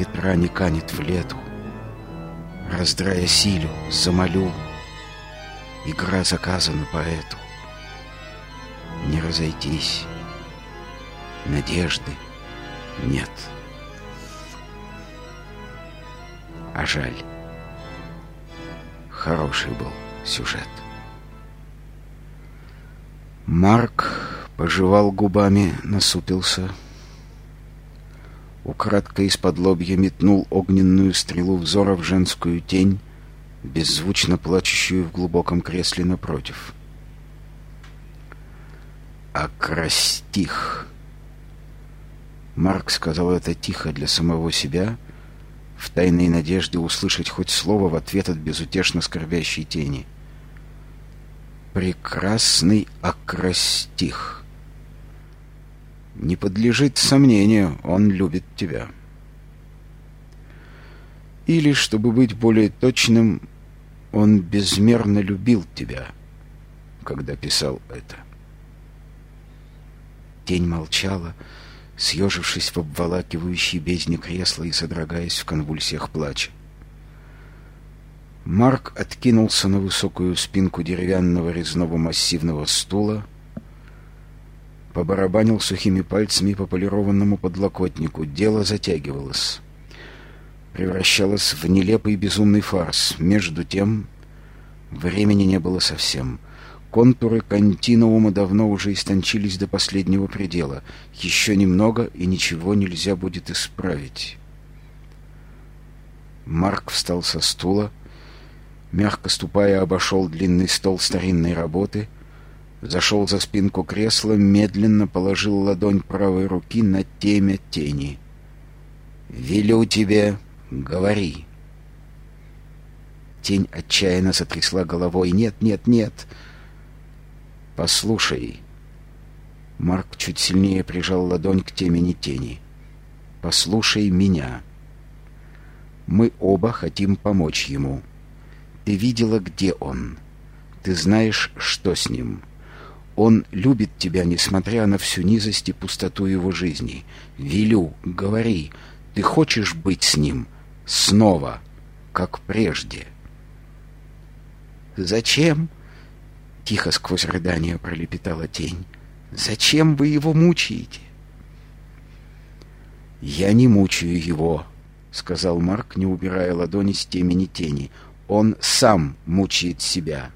Петра не канет в лету, Раздрая силю, замолю, Игра заказана поэту. Не разойтись, надежды нет. А жаль. Хороший был сюжет. Марк пожевал губами, насупился. Украдко из-под лобья метнул огненную стрелу взора в женскую тень, беззвучно плачущую в глубоком кресле напротив. «Акрастих!» Марк сказал это тихо для самого себя, в тайной надежде услышать хоть слово в ответ от безутешно скорбящей тени. «Прекрасный акрастих!» Не подлежит сомнению, он любит тебя. Или, чтобы быть более точным, он безмерно любил тебя, когда писал это. Тень молчала, съежившись в обволакивающей бездне кресла и содрогаясь в конвульсиях плача. Марк откинулся на высокую спинку деревянного резного массивного стула, побарабанил сухими пальцами по полированному подлокотнику. Дело затягивалось. Превращалось в нелепый безумный фарс. Между тем, времени не было совсем. Контуры континуума давно уже истончились до последнего предела. Еще немного, и ничего нельзя будет исправить. Марк встал со стула, мягко ступая, обошел длинный стол старинной работы, зашел за спинку кресла, медленно положил ладонь правой руки на темя тени. «Велю тебе, говори!» Тень отчаянно сотрясла головой. «Нет, нет, нет!» «Послушай!» Марк чуть сильнее прижал ладонь к темени тени. «Послушай меня. Мы оба хотим помочь ему. Ты видела, где он. Ты знаешь, что с ним. Он любит тебя, несмотря на всю низость и пустоту его жизни. Велю, говори, ты хочешь быть с ним снова, как прежде?» «Зачем?» Тихо сквозь рыдание пролепетала тень. «Зачем вы его мучаете?» «Я не мучаю его», — сказал Марк, не убирая ладони с темени тени. «Он сам мучает себя.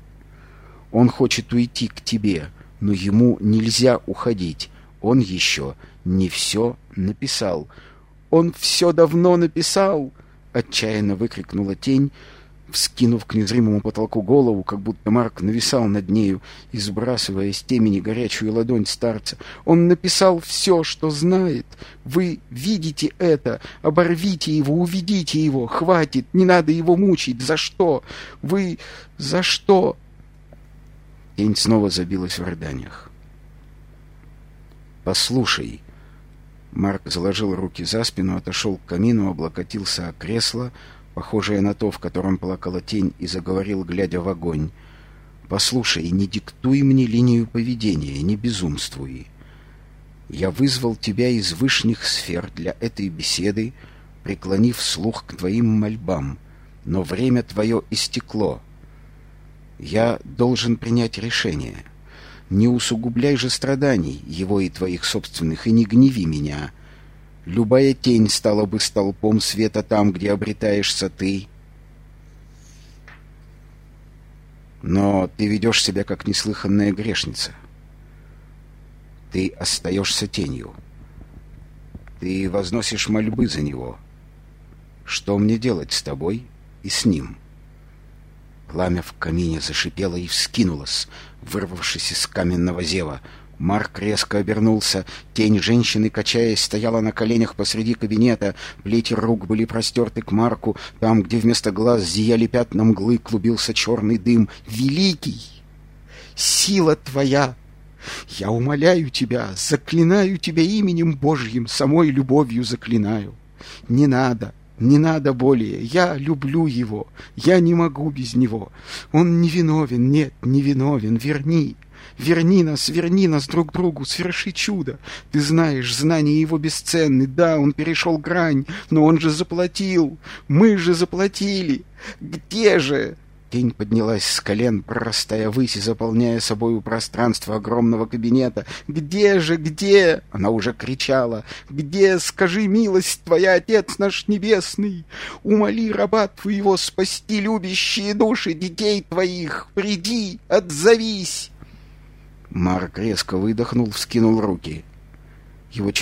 Он хочет уйти к тебе, но ему нельзя уходить. Он еще не все написал». «Он все давно написал!» — отчаянно выкрикнула тень, вскинув к незримому потолку голову, как будто Марк нависал над нею и сбрасывая с темени горячую ладонь старца. Он написал все, что знает. Вы видите это, оборвите его, уведите его, хватит, не надо его мучить. За что? Вы за что? Тень снова забилась в рыданиях. «Послушай», Марк заложил руки за спину, отошел к камину, облокотился о кресло, похожее на то, в котором плакала тень, и заговорил, глядя в огонь. «Послушай, не диктуй мне линию поведения, не безумствуй. Я вызвал тебя из вышних сфер для этой беседы, преклонив слух к твоим мольбам, но время твое истекло. Я должен принять решение. Не усугубляй же страданий, его и твоих собственных, и не гневи меня». Любая тень стала бы столпом света там, где обретаешься ты. Но ты ведешь себя как неслыханная грешница. Ты остаешься тенью. Ты возносишь мольбы за него. Что мне делать с тобой и с ним? Пламя в камине зашипело и вскинулось, вырвавшись из каменного зева — Марк резко обернулся. Тень женщины, качаясь, стояла на коленях посреди кабинета. Плети рук были простерты к Марку. Там, где вместо глаз зияли пятна мглы, клубился черный дым. «Великий! Сила твоя!» Я умоляю тебя, заклинаю тебя именем Божьим, самой любовью заклинаю. Не надо, не надо более. Я люблю его. Я не могу без него. Он невиновен, нет, невиновен. Верни, Верни нас, верни нас друг другу, сверши чудо. Ты знаешь, знания его бесценны. Да, он перешел грань, но он же заплатил. Мы же заплатили. Где же?» Тень поднялась с колен, прорастая ввысь и заполняя собою пространство огромного кабинета. «Где же, где?» — она уже кричала. «Где, скажи, милость твоя, Отец наш Небесный? Умоли раба твоего спасти любящие души детей твоих! Приди, отзовись!» Марк резко выдохнул, вскинул руки. Его